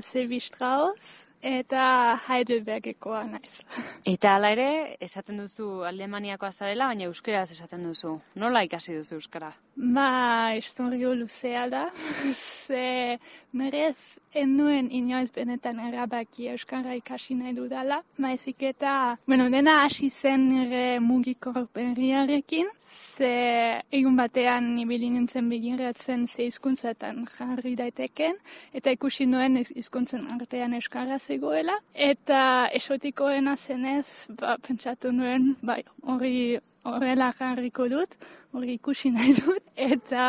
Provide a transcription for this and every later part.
Silvi Strauß. Eta Heidelbergekoa naiz. Eta hala ere, esaten duzu Alemaniakoa zarela, baina euskeraz esaten duzu. Nola ikasi duzu euskara? Ba, historio luzea da. Ze merez enuen inoiz benetan erabaki euskara ikasi nahi dudala. Maizik eta, bueno, dena hasi zen nire mugiko berriarekin. Ze egun batean ibili nintzen begiratzen ze hizkuntzatan jarri daiteken. Eta ikusi nuen hizkuntzen artean euskara zegoela. Eta esotikoena zenez, ba, pentsatu nuen, bai, hori horrela jarriko dut, hori ikusi nahi dut, eta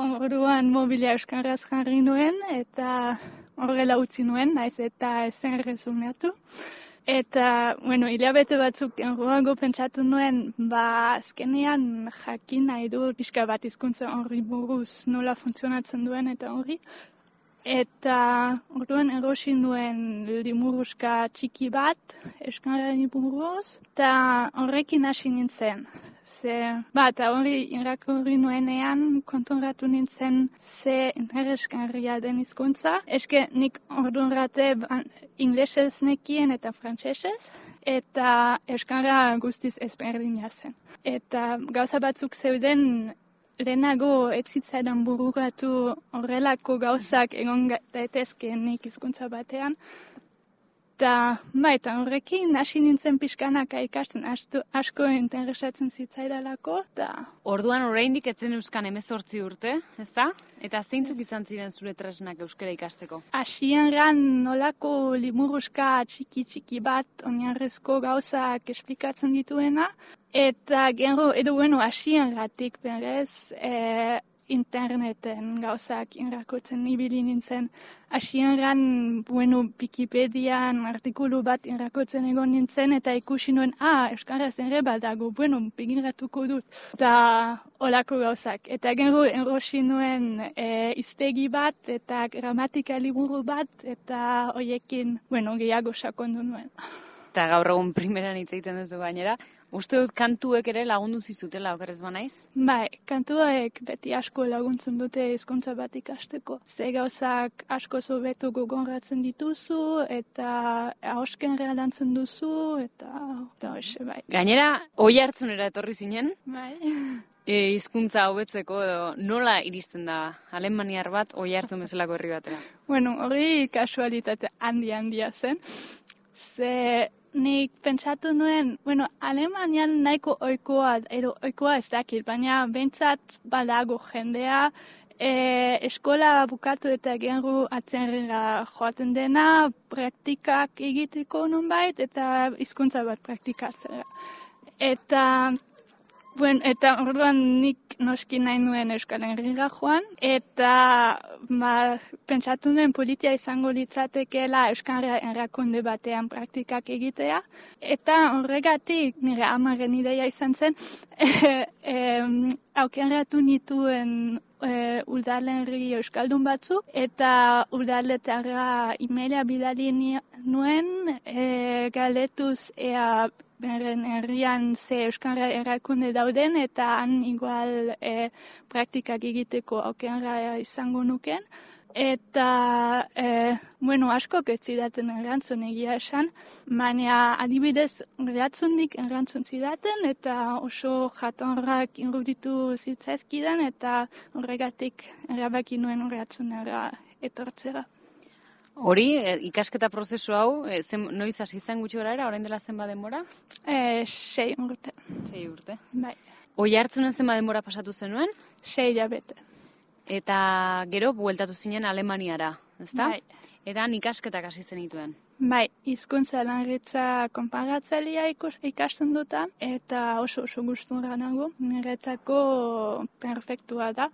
orduan mobilia euskaraz jarri nuen, eta horrela utzi nuen, naiz eta ezen rezunatu. Eta, bueno, hilabete batzuk enruago pentsatu nuen, ba, azkenean jakin nahi du pixka bat izkuntza horri buruz nola funtzionatzen duen eta horri. Eta orduan erosi nuen limuruzka txiki bat, eskarari buruz, eta horrekin hasi nintzen. Ze, ba, eta hori irakurri nuenean konturatu nintzen ze interesgarria den hizkuntza. Eske nik orduan rate ba, inglesez nekien eta frantsesez eta eskara guztiz ezberdina zen. Eta gauza batzuk zeuden lehenago etzitzaidan bururatu horrelako gauzak egon daitezkeenik hizkuntza batean. Eta, ba, eta horrekin hasi nintzen pixkanaka ikasten astu, asko interesatzen zitzaidalako. Ta... Orduan oraindik etzen euskan emezortzi urte, ezta? Eta zeintzuk izan ziren zure tresnak euskara ikasteko? Asian ran nolako limuruzka txiki txiki bat oinarrezko gauzak esplikatzen dituena. Eta gero, edo bueno, asian ratik berez, e, interneten gauzak inrakotzen ibili nintzen. Asian ran, bueno, Wikipedian artikulu bat inrakotzen egon nintzen, eta ikusi nuen, ah, Euskaraz ere badago, bueno, begiratuko dut. Eta olako gauzak. Eta gero enrosi nuen e, iztegi bat, eta gramatika liburu bat, eta hoiekin, bueno, gehiago sakondu nuen. Eta gaur egun primeran hitz egiten duzu gainera, Uste dut kantuek ere lagundu zizutela okerrez banaiz? Bai, kantuek beti asko laguntzen dute hizkuntza bat ikasteko. Ze gauzak asko zobetu gogoratzen dituzu, eta hausken realantzen duzu, eta eta hoxe, bai. Gainera, oi hartzunera etorri zinen? Bai. E, hizkuntza hobetzeko edo nola iristen da alemaniar bat oi hartzun bezalako herri batera? Bueno, hori kasualitate handi handia zen. Ze nik pentsatu nuen, bueno, Alemanian nahiko oikoa, edo oikoa ez dakit, baina bentsat badago jendea, e, eskola bukatu eta genru atzenrera joaten dena, praktikak egiteko nonbait, eta hizkuntza bat praktikatzera. Eta, Bueno, eta orduan nik noski nahi nuen Euskal Herriga joan, eta ba, pentsatu nuen politia izango litzatekeela Euskal Herrakunde batean praktikak egitea, eta horregatik nire amaren ideia izan zen, e, e, aukeratu nituen e, udalenri euskaldun batzu eta udaletara emaila bidali nuen e, galetuz ea beren herrian ze euskara erakunde dauden eta han igual e, praktikak egiteko aukerra izango nuken. Eta, e, bueno, asko ketzidaten erantzun egia esan, baina adibidez reatzundik erantzun zidaten eta oso jatonrak iruditu zitzaizkidan eta horregatik erabaki nuen reatzunera etortzera. Hori, e, ikasketa prozesu hau, e, zen, noiz hasi zen gutxi gara era, orain dela zenba denbora? E, sei urte. Sei urte. Bai. Oi hartzen zenba denbora pasatu zenuen? Sei jabete. Eta gero, bueltatu zinen Alemaniara, ezta? Bai. Eta ikasketak hasi zenituen. Bai, hizkuntza lanritza konparatzailea ikasten duta, eta oso oso gustura nago, niretzako perfektua da.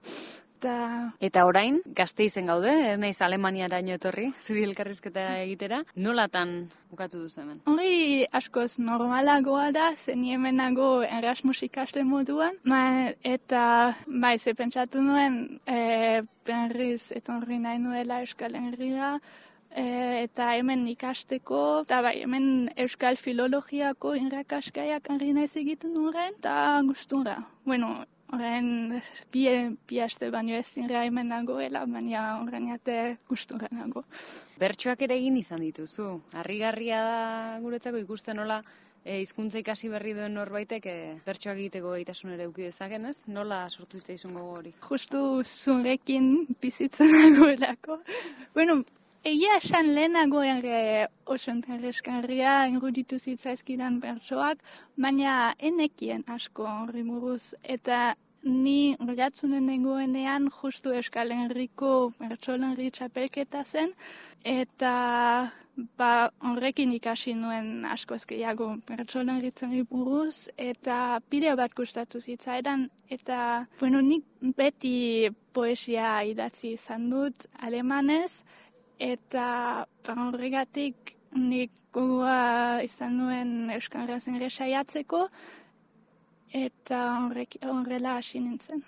Eta... eta orain, gazte izen gaude, naiz Alemaniara etorri, zuri elkarrizketa egitera, nolatan bukatu duzu hemen? Hori askoz normalagoa da, zen hemenago Erasmus ikaste moduan, ma, eta bai, ze pentsatu nuen, e, berriz etorri nahi nuela Euskal Herria, e, eta hemen ikasteko, eta bai, hemen Euskal Filologiako irakaskaiak harri naiz egiten nuen, eta gustura. Bueno, horren bi, bi aste baino ez dinra hemen nagoela, baina horren jate gustura nago. Bertsoak ere egin izan dituzu. Harrigarria da guretzako ikusten nola e, hizkuntza ikasi berri duen norbaitek e, bertsoak egiteko gaitasun ere uki dezaken, ez? Nola sortu zitzaizun gogo hori? Justu zurekin bizitzen nagoelako. Bueno, Egia esan lehenago ere oso enterreskarria inruditu zitzaizkidan bertsoak, baina enekien asko horri buruz. Eta ni roiatzunen nengoenean justu Euskal Herriko bertsolan txapelketa zen, eta ba, horrekin ikasi nuen asko ezkeiago bertsolan buruz, eta bideo bat gustatu zitzaidan, eta bueno, nik beti poesia idatzi izan dut alemanez, eta horregatik nik gogoa izan nuen Euskara zen saiatzeko eta horrela hasi nintzen.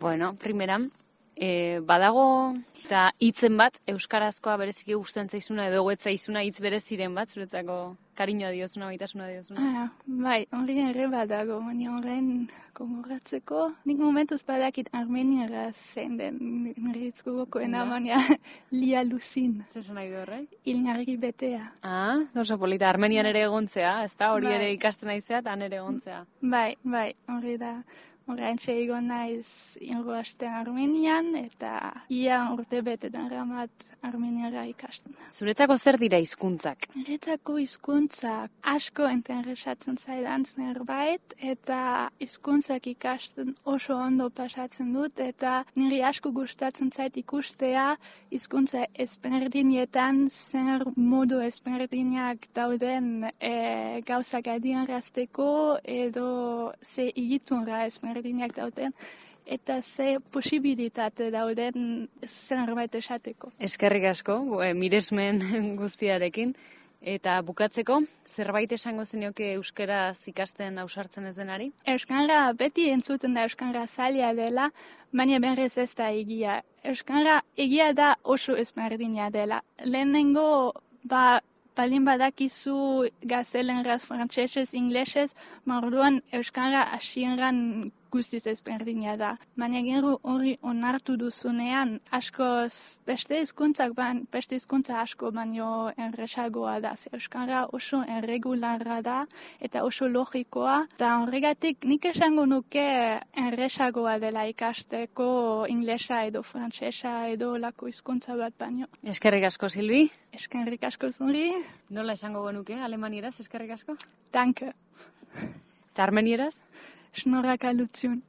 Bueno, primeran, e, badago eta hitzen bat euskarazkoa bereziki gustatzen zaizuna edo goetzaizuna hitz bereziren bat zuretzako kariñoa diozuna, baitasuna diozuna. Ah, bai, hori ere badago, baina horren kongoratzeko. Nik momentuz badakit armeniara zein den nirritzko gokoena, baina lia luzin. Zer nahi du horrek? Ilnargi betea. Ah, oso polita, armenian ere egontzea, ez da hori bai. ere ikasten naizea eta han ere egontzea. Bai, bai, hori da. Horain txego naiz ingo Armenian, eta ia urte bete den ramat Armeniara ikasten. Zuretzako zer dira hizkuntzak? Zuretzako hizkuntzak asko entenresatzen zaidan zerbait, eta hizkuntzak ikasten oso ondo pasatzen dut, eta niri asko gustatzen zait ikustea hizkuntza ezberdinetan zer modu ezberdinak dauden e, gauzak adienrazteko, edo ze igitunra ezberdinak berdinak dauden, eta ze posibilitate dauden zerbait esateko. Eskerrik asko, e, miresmen guztiarekin. Eta bukatzeko, zerbait esango zenioke euskara zikasten ausartzen ez denari? Euskara beti entzuten da euskara zaila dela, baina berrez ez da egia. Euskara egia da oso ezberdina dela. Lehenengo, ba, Balin badakizu gaztelenraz, frantsesez, inglesez, marduan euskara asienran guztiz ezberdina da. Baina gero hori onartu duzunean, askoz beste hizkuntzak ban, beste hizkuntza asko baino erresagoa da. Ze euskara oso erregularra da eta oso logikoa. Eta horregatik nik esango nuke erresagoa dela ikasteko inglesa edo frantsesa edo lako hizkuntza bat baino. Eskerrik asko, Silvi. Eskerrik asko zuri. Nola esango genuke, alemanieraz, eskerrik asko? Danke. Eta Schnorrakallution.